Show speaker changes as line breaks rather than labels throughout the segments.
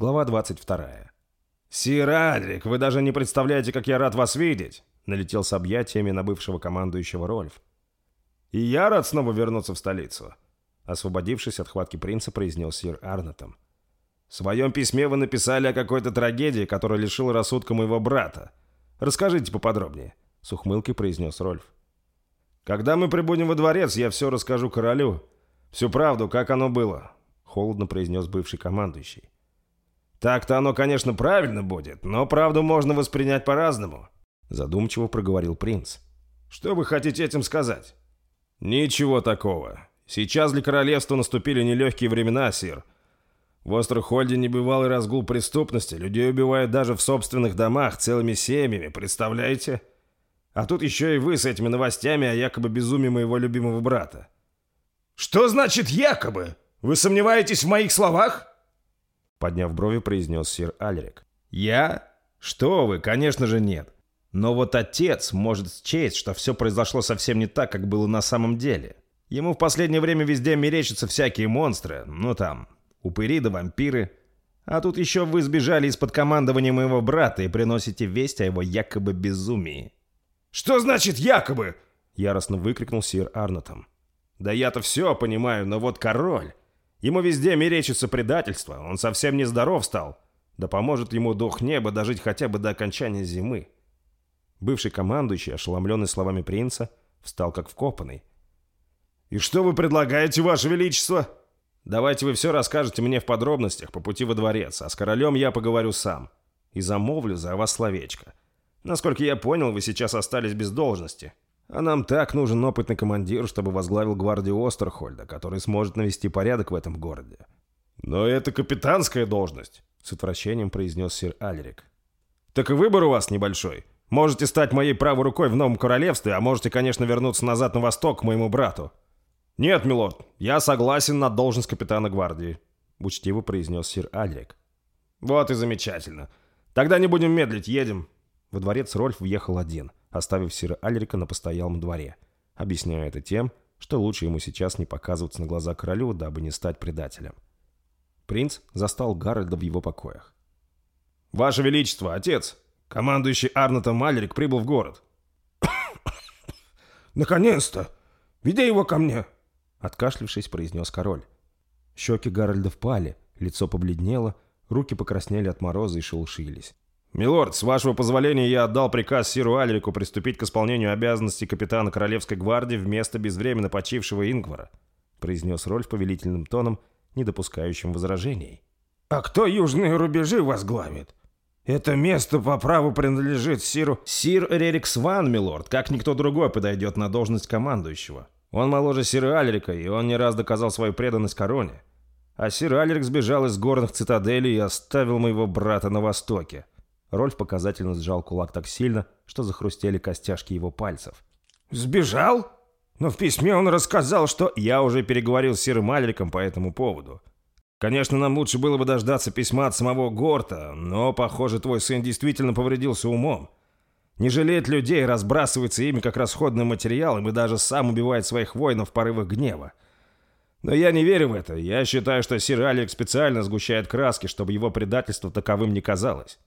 Глава 22. «Сир Адрик, вы даже не представляете, как я рад вас видеть!» Налетел с объятиями на бывшего командующего Рольф. «И я рад снова вернуться в столицу!» Освободившись от хватки принца, произнес сир Арнотом. «В своем письме вы написали о какой-то трагедии, которая лишила рассудка моего брата. Расскажите поподробнее», — с ухмылкой произнес Рольф. «Когда мы прибудем во дворец, я все расскажу королю. Всю правду, как оно было», — холодно произнес бывший командующий. Так-то оно, конечно, правильно будет, но правду можно воспринять по-разному», — задумчиво проговорил принц. «Что вы хотите этим сказать?» «Ничего такого. Сейчас для королевства наступили нелегкие времена, сир. В Острохольде небывалый разгул преступности, людей убивают даже в собственных домах целыми семьями, представляете? А тут еще и вы с этими новостями о якобы безумии моего любимого брата».
«Что значит «якобы»? Вы сомневаетесь в моих словах?»
Подняв брови, произнес сир Альрик. «Я? Что вы, конечно же нет. Но вот отец может счесть, что все произошло совсем не так, как было на самом деле. Ему в последнее время везде мерещатся всякие монстры, ну там, упыри да вампиры. А тут еще вы сбежали из-под командования моего брата и приносите весть о его якобы безумии».
«Что значит «якобы»?»
— яростно выкрикнул сир Арнотом. «Да я-то все понимаю, но вот король...» Ему везде мерещится предательство, он совсем не здоров стал. Да поможет ему дух неба дожить хотя бы до окончания зимы. Бывший командующий, ошеломленный словами принца, встал как вкопанный. «И что вы предлагаете, Ваше Величество?» «Давайте вы все расскажете мне в подробностях по пути во дворец, а с королем я поговорю сам. И замовлю за вас словечко. Насколько я понял, вы сейчас остались без должности. А нам так нужен опытный командир, чтобы возглавил гвардию Остерхольда, который сможет навести порядок в этом городе. Но это капитанская должность, с отвращением произнес сир Альрик. Так и выбор у вас небольшой. Можете стать моей правой рукой в новом королевстве, а можете, конечно, вернуться назад на восток к моему брату. Нет, милорд, я согласен на должность капитана гвардии, учтиво произнес сир Альрик. Вот и замечательно. Тогда не будем медлить, едем. Во дворец Рольф въехал один – оставив Сира Альрика на постоялом дворе, объясняя это тем, что лучше ему сейчас не показываться на глаза королю, дабы не стать предателем. Принц застал Гарольда в его покоях. «Ваше Величество, отец! Командующий Арнотом Альрик прибыл в город!»
«Наконец-то! Веди его ко мне!»
Откашлившись, произнес король. Щеки Гарольда впали, лицо побледнело, руки покраснели от мороза и шелушились.
«Милорд, с вашего позволения я отдал приказ Сиру Альрику приступить к исполнению обязанностей капитана Королевской гвардии вместо безвременно почившего Ингвара», произнес Рольф повелительным тоном, не допускающим возражений.
«А кто южные рубежи возглавит? Это место по праву принадлежит Сиру...»
«Сир Рерик Сван, милорд, как никто другой подойдет на должность командующего. Он моложе Сира Альрика, и он не раз доказал свою преданность короне. А Сир Альрик сбежал из горных цитаделей и оставил моего брата на востоке. Рольф показательно сжал кулак так сильно, что захрустели костяшки его пальцев.
«Сбежал? Но в письме он рассказал, что...»
«Я уже переговорил с Сиром Алериком по этому поводу. Конечно, нам лучше было бы дождаться письма от самого Горта, но, похоже, твой сын действительно повредился умом. Не жалеет людей, разбрасывается ими как расходный материал, и даже сам убивает своих воинов в порывах гнева. Но я не верю в это. Я считаю, что Сир Алик специально сгущает краски, чтобы его предательство таковым не казалось.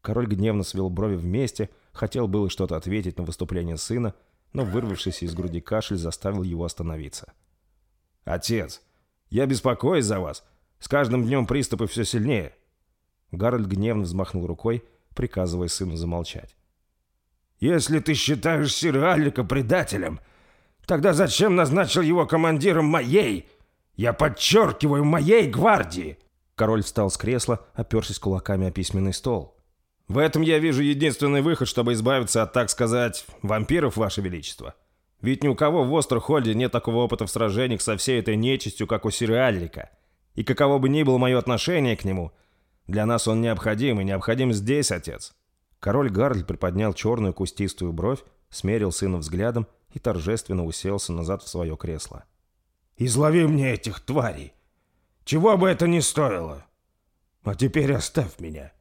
Король гневно свел брови вместе, хотел было что-то ответить на выступление сына, но вырвавшийся из груди кашель заставил его остановиться. «Отец, я беспокоюсь за вас. С каждым днем приступы все сильнее». Гарольд гневно взмахнул рукой, приказывая сыну замолчать.
«Если ты считаешь Сира Алика предателем, тогда зачем назначил его командиром моей, я подчеркиваю, моей гвардии?»
Король встал с кресла, опершись кулаками о письменный стол. В этом я вижу единственный выход, чтобы избавиться от, так сказать, вампиров, Ваше Величество. Ведь ни у кого в Острохольде нет такого опыта в сражениях со всей этой нечистью, как у Сириальрика. И каково бы ни было мое отношение к нему, для нас он необходим, и необходим здесь, отец». Король Гарль приподнял черную кустистую бровь, смерил сына взглядом и торжественно уселся назад в свое кресло.
«Излови мне этих тварей! Чего бы это ни стоило! А теперь оставь меня!»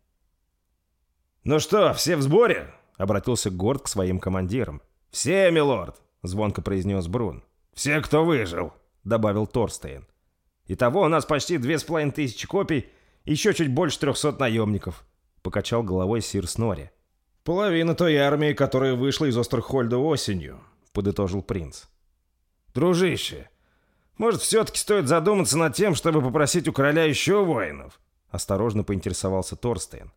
«Ну что, все в сборе?» — обратился Горд к своим командирам. «Все, милорд!» — звонко произнес Брун.
«Все, кто выжил!» — добавил Торстейн.
«Итого у нас почти две с половиной тысячи копий Еще чуть больше трехсот наемников», — покачал головой сир Снори. «Половина той армии, которая вышла из Острохольда осенью», — подытожил принц. «Дружище, может, все-таки стоит задуматься над тем, чтобы попросить у короля еще воинов?» — осторожно поинтересовался Торстейн.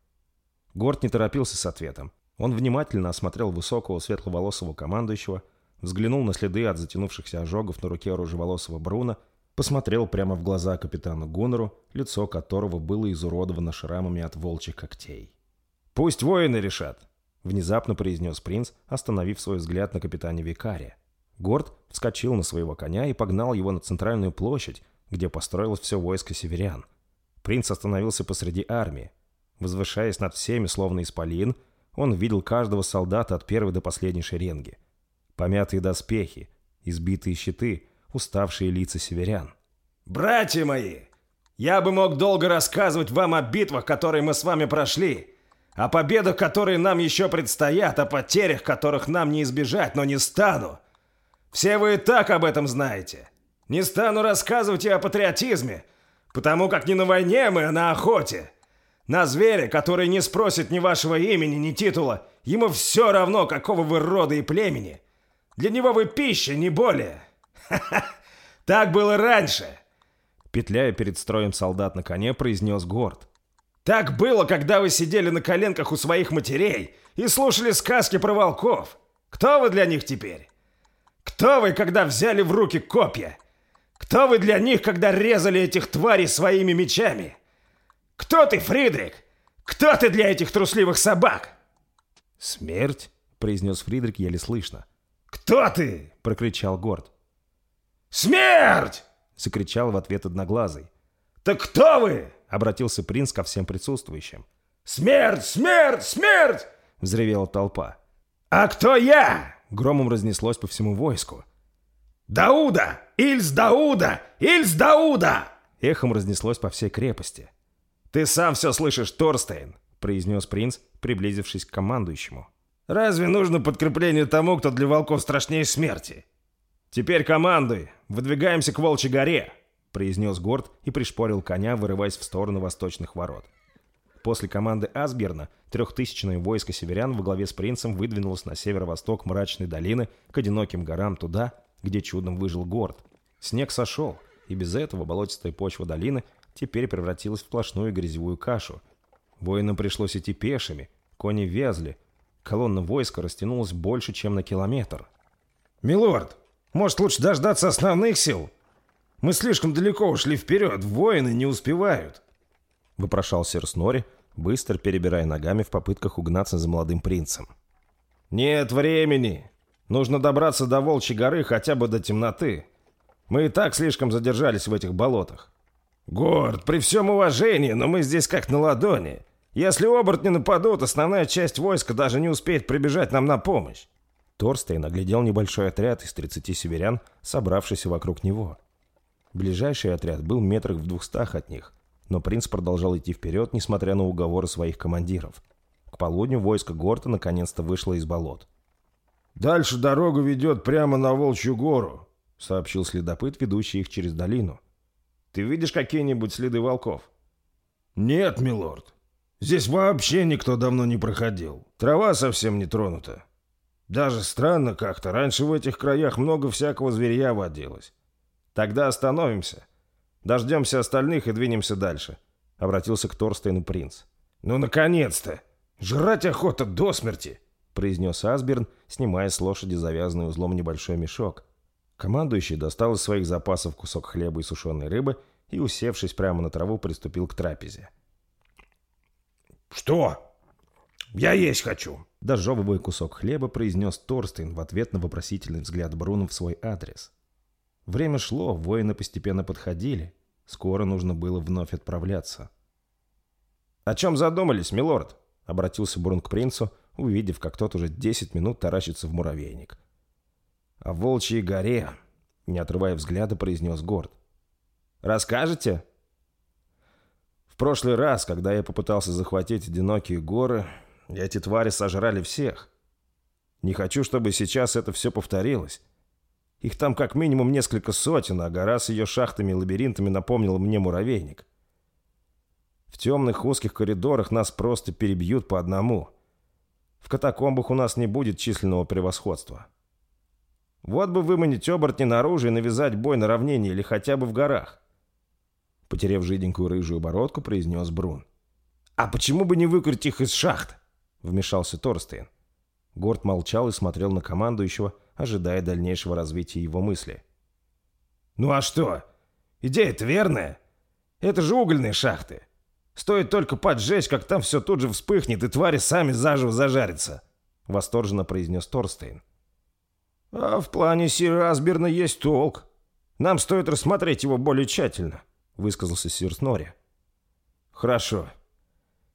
Горд не торопился с ответом. Он внимательно осмотрел высокого светловолосого командующего, взглянул на следы от затянувшихся ожогов на руке рыжеволосого Бруна, посмотрел прямо в глаза капитану Гуннеру, лицо которого было изуродовано шрамами от волчьих когтей. «Пусть воины решат», — внезапно произнес принц, остановив свой взгляд на капитане Викария. Горд вскочил на своего коня и погнал его на центральную площадь, где построилось все войско северян. Принц остановился посреди армии. Возвышаясь над всеми, словно исполин, он видел каждого солдата от первой до последней шеренги. Помятые доспехи, избитые щиты, уставшие лица северян. «Братья мои, я бы мог долго рассказывать вам о битвах, которые мы с вами прошли, о победах, которые нам еще предстоят, о потерях, которых нам не избежать, но не стану. Все вы и так об этом знаете. Не стану рассказывать и о патриотизме, потому как не на войне мы, а на охоте. На зверя, который не спросит ни вашего имени, ни титула, ему все равно, какого вы рода и племени. Для него вы пища, не более. Ха-ха, так было раньше. Петляя перед строем солдат на коне, произнес Горд. Так было, когда вы сидели на коленках у своих матерей и слушали сказки про волков. Кто вы для них теперь? Кто вы, когда взяли в руки копья? Кто вы для них, когда резали этих тварей своими мечами? Кто ты, Фридрик? Кто ты для этих трусливых собак?
Смерть, произнес Фридрик еле слышно.
Кто ты? прокричал Горд. Смерть! закричал в ответ одноглазый. Так кто вы? обратился принц ко всем присутствующим. Смерть, смерть, смерть! взревела толпа. А кто я? громом разнеслось по всему войску. «Дауда! Ильс Дауда! Ильс Дауда!» Эхом разнеслось по всей крепости. «Ты сам все слышишь, Торстейн!» — произнес принц, приблизившись к командующему. «Разве нужно подкрепление тому, кто для волков страшнее смерти?» «Теперь командуй! Выдвигаемся к Волчьей горе!» — произнес Горд и пришпорил коня, вырываясь в сторону восточных ворот. После команды Асберна трехтысячное войско северян во главе с принцем выдвинулось на северо-восток мрачной долины к одиноким горам туда, где чудом выжил город. Снег сошел, и без этого болотистая почва долины теперь превратилась в сплошную грязевую кашу. Воинам пришлось идти пешими, кони вязли. Колонна войска растянулась больше, чем на километр. «Милорд, может лучше дождаться основных сил? Мы слишком далеко ушли вперед, воины не успевают», —
вопрошал сэр Снори, быстро перебирая ногами в попытках угнаться за молодым принцем.
«Нет времени. Нужно добраться до Волчьей горы хотя бы до темноты. Мы и так слишком задержались в этих болотах. Горд, при всем уважении, но мы здесь как на ладони. Если оборотни нападут, основная часть войска даже не успеет прибежать нам на помощь.
Торстейн оглядел небольшой отряд из 30 северян, собравшийся вокруг него. Ближайший отряд был метрах в двухстах от них, но принц продолжал идти вперед, несмотря на уговоры своих командиров. К полудню войско Горта наконец-то вышло из болот.
«Дальше дорога ведет прямо на Волчью гору», — сообщил следопыт, ведущий их через долину.
«Ты видишь какие-нибудь следы волков?»
«Нет, милорд. Здесь вообще никто давно не проходил. Трава совсем не тронута. Даже странно как-то. Раньше в этих краях много всякого зверья водилось».
«Тогда остановимся. Дождемся остальных и двинемся дальше», — обратился к Торстейну принц.
«Ну, наконец-то! Жрать охота до смерти!»
— произнес Асберн, снимая с лошади завязанный узлом небольшой мешок. Командующий достал из своих запасов кусок хлеба и сушеной рыбы и, усевшись прямо на траву, приступил к трапезе.
«Что? Я есть хочу!»
Дожевывая кусок хлеба, произнес Торстейн в ответ на вопросительный взгляд Бруно в свой адрес. Время шло, воины постепенно подходили. Скоро нужно было вновь отправляться.
«О чем задумались, милорд?» — обратился Брун к принцу, увидев, как тот уже 10 минут таращится в муравейник. «О Волчьей горе», — не отрывая взгляда, произнес Горд. «Расскажете?» «В прошлый раз, когда я попытался захватить одинокие горы, эти твари сожрали всех. Не хочу, чтобы сейчас это все повторилось. Их там как минимум несколько сотен, а гора с ее шахтами и лабиринтами напомнила мне муравейник. В темных узких коридорах нас просто перебьют по одному. В катакомбах у нас не будет численного превосходства. Вот бы выманить оборотни наружу и навязать бой на равнине или хотя бы в горах. Потерев жиденькую рыжую бородку, произнес Брун. «А почему бы не выкурить их из шахт?» Вмешался Торстейн. Горд молчал и смотрел на командующего, ожидая дальнейшего развития его мысли. «Ну а что? Идея-то верная. Это же угольные шахты. Стоит только поджечь, как там все тут же вспыхнет, и твари сами заживо зажарятся», — восторженно произнес Торстейн. «А в плане Сира Асберна есть толк. Нам стоит рассмотреть его более тщательно», — высказался Сир Снори. «Хорошо.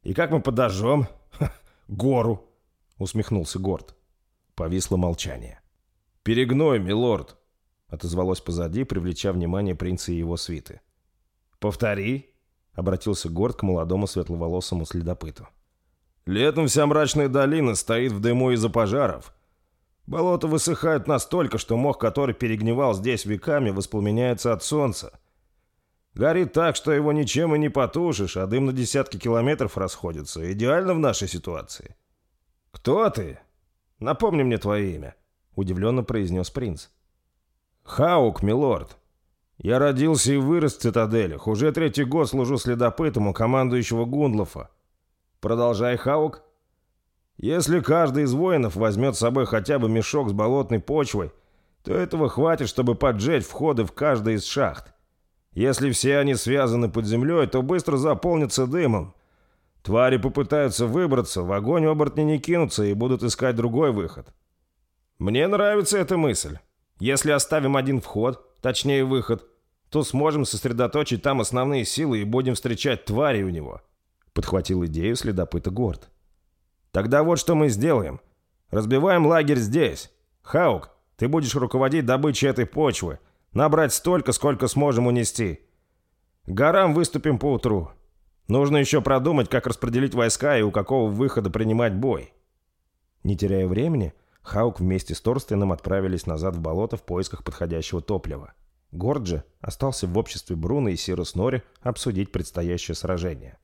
И как мы подожжем? гору», — усмехнулся Горд. Повисло молчание. «Перегной, милорд», — отозвалось позади, привлеча внимание принца и его свиты. «Повтори», — обратился Горд к молодому светловолосому следопыту. «Летом вся мрачная долина стоит в дыму из-за пожаров. Болота высыхают настолько, что мох, который перегнивал здесь веками, воспламеняется от солнца. Горит так, что его ничем и не потушишь, а дым на десятки километров расходится. Идеально в нашей ситуации». «Кто ты? Напомни мне твое имя», — удивленно произнес принц. «Хаук, милорд. Я родился и вырос в цитаделях. Уже третий год служу следопытом у командующего Гундлофа. Продолжай, Хаук. Если каждый из воинов возьмет с собой хотя бы мешок с болотной почвой, то этого хватит, чтобы поджечь входы в каждой из шахт. Если все они связаны под землей, то быстро заполнятся дымом. Твари попытаются выбраться, в огонь оборотни не кинутся и будут искать другой выход. Мне нравится эта мысль. Если оставим один вход, точнее выход, то сможем сосредоточить там основные силы и будем встречать твари у него. Подхватил идею следопыта Горд. Тогда вот что мы сделаем. Разбиваем лагерь здесь. Хаук, ты будешь руководить добычей этой почвы. Набрать столько, сколько сможем унести. К горам выступим по утру. Нужно еще продумать, как распределить войска и у какого выхода принимать бой. Не теряя времени, Хаук вместе с Торстеном отправились назад в болото в поисках подходящего топлива. Горджи остался в обществе Бруна и Сирус Нори обсудить предстоящее сражение.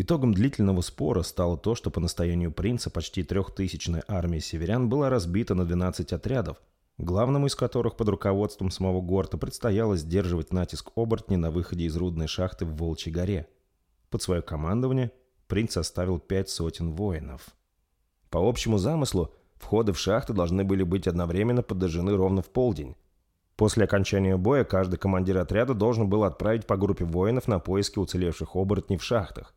Итогом длительного спора стало то, что по настоянию принца почти трехтысячная армия северян была разбита на 12 отрядов, главному из которых под руководством самого Горта предстояло сдерживать натиск оборотней на выходе из рудной шахты в Волчьей горе. Под свое командование принц оставил пять сотен воинов. По общему замыслу, Входы в шахты должны были быть одновременно подожжены ровно в полдень. После окончания боя каждый командир отряда должен был отправить по группе воинов на поиски уцелевших оборотней в шахтах.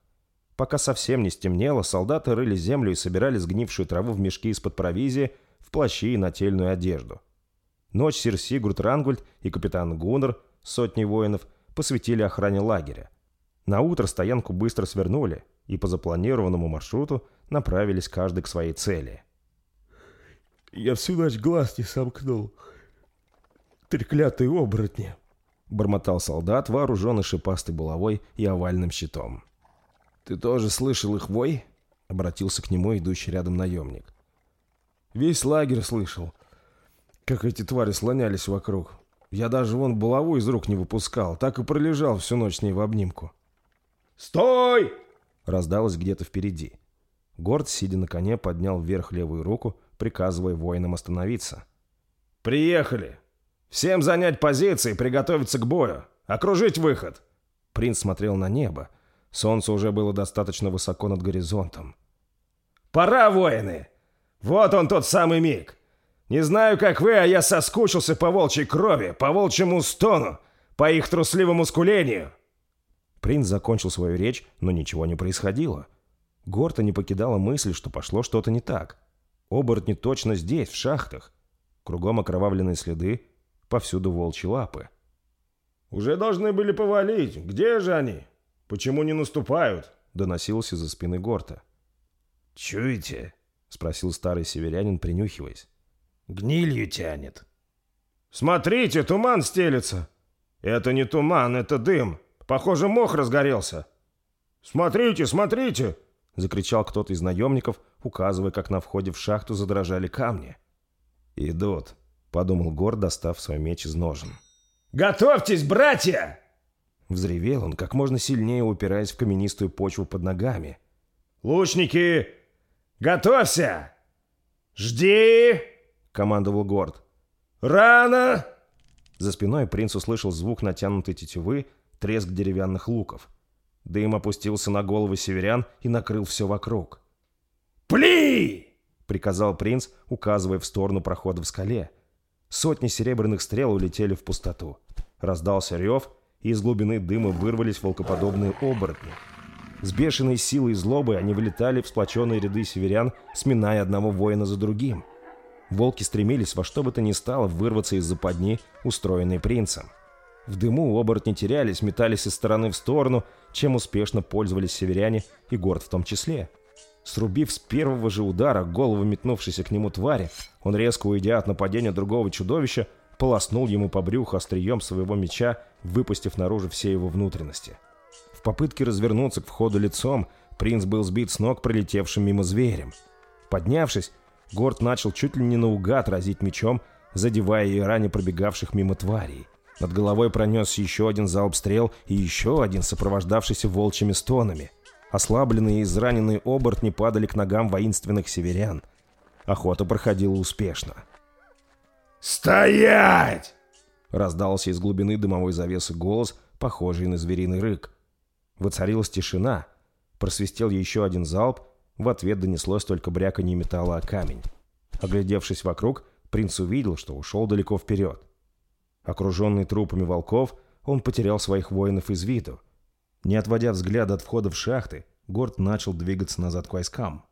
Пока совсем не стемнело, солдаты рыли землю и собирали сгнившую траву в мешки из-под провизии, в плащи и нательную одежду. Ночь сир Сигурд Рангульд и капитан Гуннер, сотни воинов, посвятили охране лагеря. На утро стоянку быстро свернули и по запланированному маршруту направились каждый к своей цели –
я всю ночь глаз не сомкнул. Треклятые оборотни!» Бормотал солдат, вооруженный шипастой булавой и овальным щитом.
«Ты тоже слышал их вой?» — обратился к нему идущий рядом наемник.
«Весь лагерь слышал, как эти твари слонялись вокруг. Я даже вон булаву из рук не выпускал, так и пролежал всю ночь с ней в обнимку».
«Стой!» — раздалось где-то впереди. Горд, сидя на коне, поднял вверх левую руку, приказывая воинам остановиться. «Приехали! Всем занять позиции, приготовиться к бою! Окружить выход!» Принц смотрел на небо. Солнце уже было достаточно высоко над горизонтом. «Пора, воины! Вот он тот самый миг! Не знаю, как вы, а я соскучился по волчьей крови, по волчьему стону, по их трусливому скулению!» Принц закончил свою речь, но ничего не происходило. Горта не покидала мысль, что пошло что-то не так. Оборотни точно здесь, в шахтах. Кругом окровавленные следы, повсюду волчьи лапы. «Уже должны были повалить. Где же они? Почему не наступают?» Доносился за спины Горта.
«Чуете?»
— спросил старый северянин, принюхиваясь.
«Гнилью тянет».
«Смотрите, туман стелется!» «Это не туман, это дым. Похоже, мох разгорелся». «Смотрите, смотрите!» — закричал кто-то из наемников, указывая, как на входе в шахту задрожали камни. «Идут», — подумал Гор, достав свой меч из ножен. «Готовьтесь, братья!»
Взревел он, как можно сильнее упираясь в каменистую почву под ногами. «Лучники, готовься! Жди!» — командовал Горд. «Рано!» За спиной принц услышал звук натянутой тетивы, треск деревянных луков. Дым опустился на головы северян и накрыл все вокруг. «Пли!» — приказал принц, указывая в сторону прохода в скале. Сотни серебряных стрел улетели в пустоту. Раздался рев, и из глубины дыма вырвались волкоподобные оборотни. С бешеной силой и злобой они вылетали в сплоченные ряды северян, сминая одного воина за другим. Волки стремились во что бы то ни стало вырваться из западни, устроенной принцем. В дыму оборотни терялись, метались из стороны в сторону, чем успешно пользовались северяне и город в том числе. Срубив с первого же удара голову метнувшейся к нему твари, он, резко уйдя от нападения другого чудовища, полоснул ему по брюху острием своего меча, выпустив наружу все его внутренности. В попытке развернуться к входу лицом, принц был сбит с ног пролетевшим мимо зверем. Поднявшись, Горд начал чуть ли не наугад разить мечом, задевая и ранее пробегавших мимо тварей. Над головой пронесся еще один залп стрел и еще один, сопровождавшийся волчьими стонами. Ослабленные и израненные оборотни падали к ногам воинственных северян. Охота проходила успешно.
«Стоять!»
Раздался из глубины дымовой завесы голос, похожий на звериный рык. Воцарилась тишина. Просвистел еще один залп, в ответ донеслось только бряканье металла о камень. Оглядевшись вокруг, принц увидел, что ушел далеко вперед. Окруженный трупами волков, он потерял своих воинов из виду. Не отводя взгляда от входа в шахты, Горд начал двигаться назад к войскам.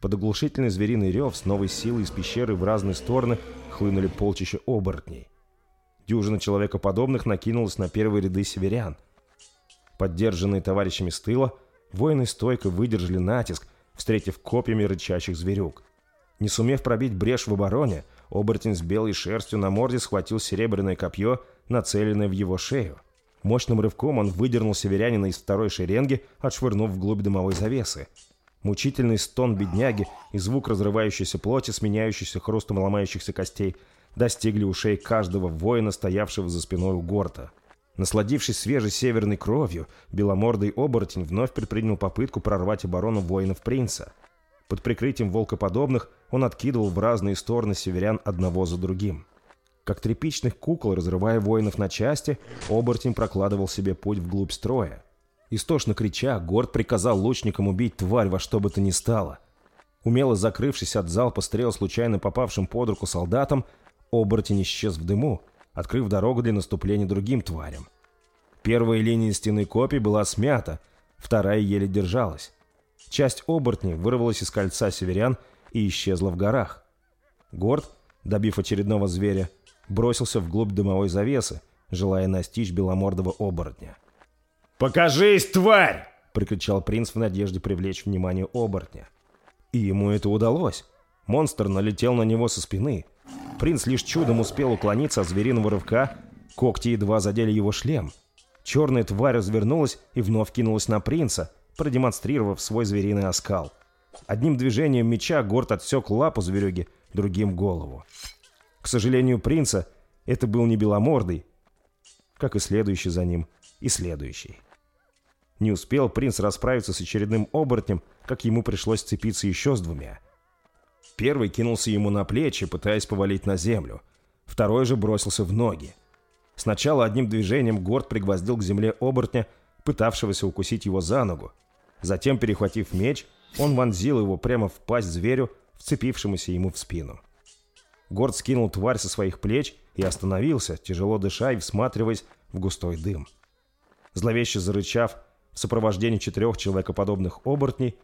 Под оглушительный звериный рев с новой силой из пещеры в разные стороны хлынули полчища оборотней. Дюжина человекоподобных накинулась на первые ряды северян. Поддержанные товарищами с тыла, воины стойко выдержали натиск, встретив копьями рычащих зверюк. Не сумев пробить брешь в обороне, оборотень с белой шерстью на морде схватил серебряное копье, нацеленное в его шею. Мощным рывком он выдернул северянина из второй шеренги, отшвырнув вглубь дымовой завесы. Мучительный стон бедняги и звук разрывающейся плоти, сменяющийся хрустом ломающихся костей, достигли ушей каждого воина, стоявшего за спиной у горта. Насладившись свежей северной кровью, беломордый оборотень вновь предпринял попытку прорвать оборону воинов принца. Под прикрытием волкоподобных он откидывал в разные стороны северян одного за другим. Как тряпичных кукол, разрывая воинов на части, оборотень прокладывал себе путь вглубь строя. Истошно крича, Горд приказал лучникам убить тварь во что бы то ни стало. Умело закрывшись от залпа стрел случайно попавшим под руку солдатам, оборотень исчез в дыму, открыв дорогу для наступления другим тварям. Первая линия стены копий была смята, вторая еле держалась. Часть оборотней вырвалась из кольца северян и исчезла в горах. Горд, добив очередного зверя, бросился вглубь дымовой завесы, желая настичь беломордого оборотня.
«Покажись, тварь!»
— прикричал принц в надежде привлечь внимание оборотня. И ему это удалось. Монстр налетел на него со спины. Принц лишь чудом успел уклониться от звериного рывка, когти едва задели его шлем. Черная тварь развернулась и вновь кинулась на принца, продемонстрировав свой звериный оскал. Одним движением меча Горд отсек лапу зверюги, другим — голову. К сожалению, принца это был не беломордый, как и следующий за ним, и следующий. Не успел принц расправиться с очередным оборотнем, как ему пришлось цепиться еще с двумя. Первый кинулся ему на плечи, пытаясь повалить на землю. Второй же бросился в ноги. Сначала одним движением Горд пригвоздил к земле оборотня, пытавшегося укусить его за ногу. Затем, перехватив меч, он вонзил его прямо в пасть зверю, вцепившемуся ему в спину. Горд скинул тварь со своих плеч и остановился, тяжело дыша и всматриваясь в густой дым. Зловеще зарычав, в сопровождении четырех человекоподобных оборотней,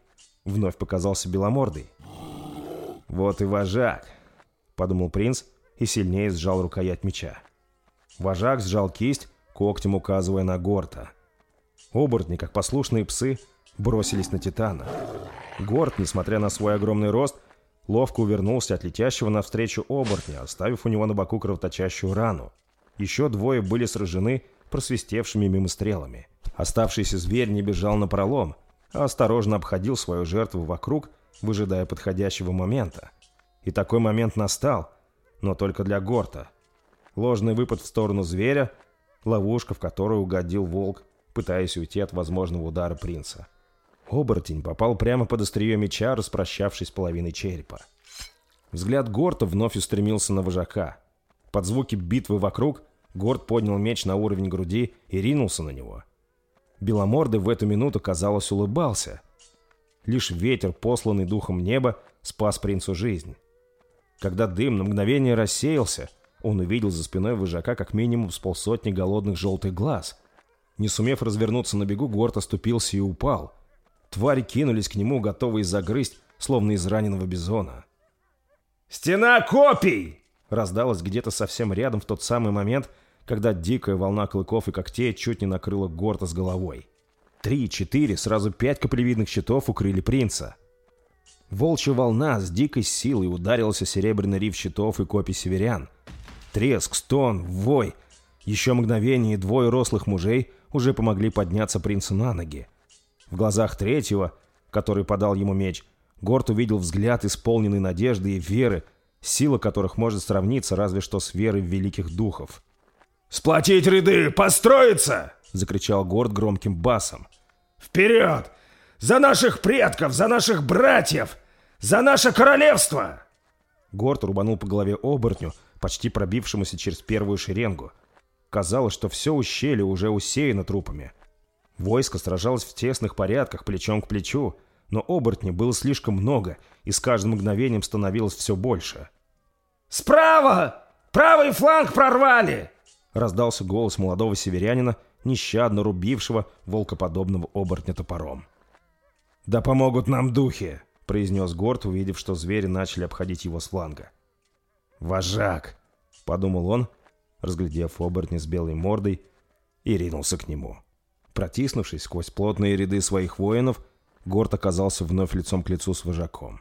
вновь показался беломордый. «Вот и вожак!» — подумал принц и сильнее сжал рукоять меча. Вожак сжал кисть, когтем указывая на Горта. Оборотни, как послушные псы, бросились на Титана. Горд, несмотря на свой огромный рост, ловко увернулся от летящего навстречу оборотня, оставив у него на боку кровоточащую рану. Еще двое были сражены просвистевшими мимо стрелами. Оставшийся зверь не бежал на пролом, а осторожно обходил свою жертву вокруг, выжидая подходящего момента. И такой момент настал, но только для Горта. Ложный выпад в сторону зверя, Ловушка, в которую угодил волк, пытаясь уйти от возможного удара принца. Оборотень попал прямо под острие меча, распрощавшись половиной черепа. Взгляд Горта вновь устремился на вожака. Под звуки битвы вокруг Горд поднял меч на уровень груди и ринулся на него. Беломордый в эту минуту, казалось, улыбался. Лишь ветер, посланный духом неба, спас принцу жизнь. Когда дым на мгновение рассеялся, он увидел за спиной вожака как минимум с полсотни голодных желтых глаз. Не сумев развернуться на бегу, Горд оступился и упал. Твари кинулись к нему, готовые загрызть, словно из раненого бизона.
«Стена копий!»
раздалось где-то совсем рядом в тот самый момент, когда дикая волна клыков и когтей чуть не накрыла Горта с головой. Три, четыре, сразу пять каплевидных щитов укрыли принца. Волчья волна с дикой силой ударилась о серебряный риф щитов и копий северян. Треск, стон, вой. Еще мгновение и двое рослых мужей уже помогли подняться принцу на ноги. В глазах третьего, который подал ему меч, Горд увидел взгляд, исполненный надежды и веры, сила которых может сравниться разве что с верой в великих духов.
«Сплотить ряды! Построиться!»
— закричал Горд громким басом.
«Вперед! За наших предков! За наших братьев! За наше королевство!»
Горд рубанул по голове оборотню, почти пробившемуся через первую шеренгу. Казалось, что все ущелье уже усеяно трупами. Войско сражалось в тесных порядках, плечом к плечу, но оборотней было слишком много, и с каждым мгновением становилось все больше.
«Справа! Правый фланг прорвали!»
Раздался голос молодого северянина, нещадно рубившего волкоподобного оборотня топором.
«Да помогут нам духи!»
— произнес Горд, увидев, что звери начали обходить его с фланга.
«Вожак!»
— подумал он, разглядев оборотня с белой мордой, и ринулся к нему. Протиснувшись сквозь плотные ряды своих воинов, Горд оказался вновь лицом к лицу с вожаком.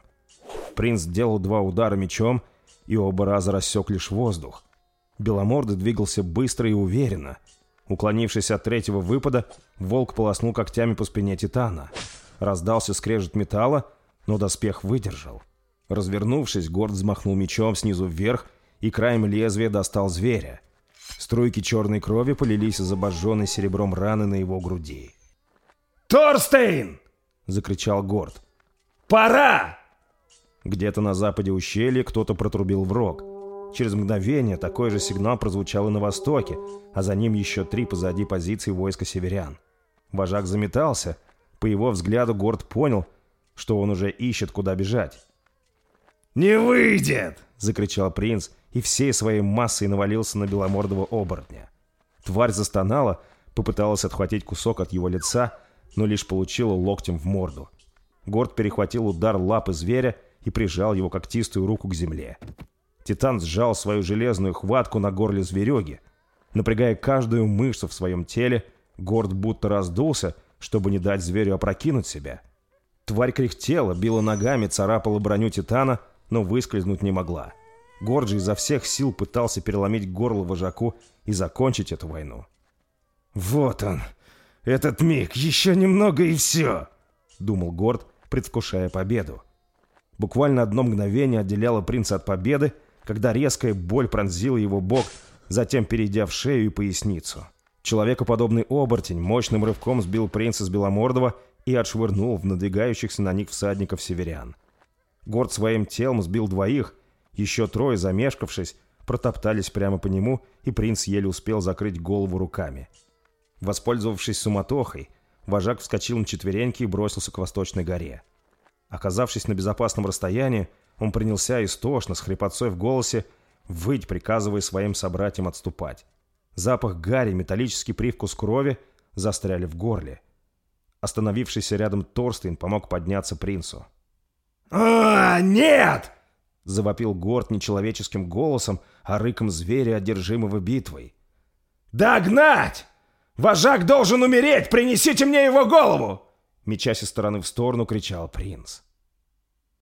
Принц сделал два удара мечом, и оба раза рассек лишь воздух. Беломордый двигался быстро и уверенно. Уклонившись от третьего выпада, волк полоснул когтями по спине Титана. Раздался скрежет металла, но доспех выдержал. Развернувшись, Горд взмахнул мечом снизу вверх и краем лезвия достал зверя. Струйки черной крови полились из обожженной серебром раны на его груди.
«Торстейн!»
— закричал Горд.
«Пора!»
Где-то на западе ущелья кто-то протрубил в рог. Через мгновение такой же сигнал прозвучал и на востоке, а за ним еще три позади позиций войска северян. Вожак заметался. По его взгляду Горд понял, что он уже ищет, куда бежать.
«Не выйдет!»
— закричал принц и всей своей массой навалился на беломордого оборотня. Тварь застонала, попыталась отхватить кусок от его лица, но лишь получила локтем в морду. Горд перехватил удар лапы зверя и прижал его когтистую руку к земле. Титан сжал свою железную хватку на горле звереги. Напрягая каждую мышцу в своем теле, Горд будто раздулся, чтобы не дать зверю опрокинуть себя. Тварь кряхтела, била ногами, царапала броню Титана, но выскользнуть не могла. Горджи изо всех сил пытался переломить горло вожаку и закончить эту войну.
«Вот он, этот миг, еще немного и все!»
— думал Горд, предвкушая победу. Буквально одно мгновение отделяло принца от победы, когда резкая боль пронзила его бок, затем перейдя в шею и поясницу. Человекоподобный оборотень мощным рывком сбил принца с Беломордова и отшвырнул в надвигающихся на них всадников северян. Горд своим телом сбил двоих, еще трое, замешкавшись, протоптались прямо по нему, и принц еле успел закрыть голову руками. Воспользовавшись суматохой, вожак вскочил на четвереньки и бросился к восточной горе. Оказавшись на безопасном расстоянии, он принялся истошно, с хрипотцой в голосе, выть, приказывая своим собратьям отступать. Запах гари, металлический привкус крови застряли в горле. Остановившийся рядом Торстейн помог подняться принцу.
«А, нет!»
— завопил Горд нечеловеческим голосом, а рыком зверя, одержимого битвой.
«Догнать! Вожак должен умереть! Принесите мне его голову!»
Мечась из стороны в сторону, кричал принц.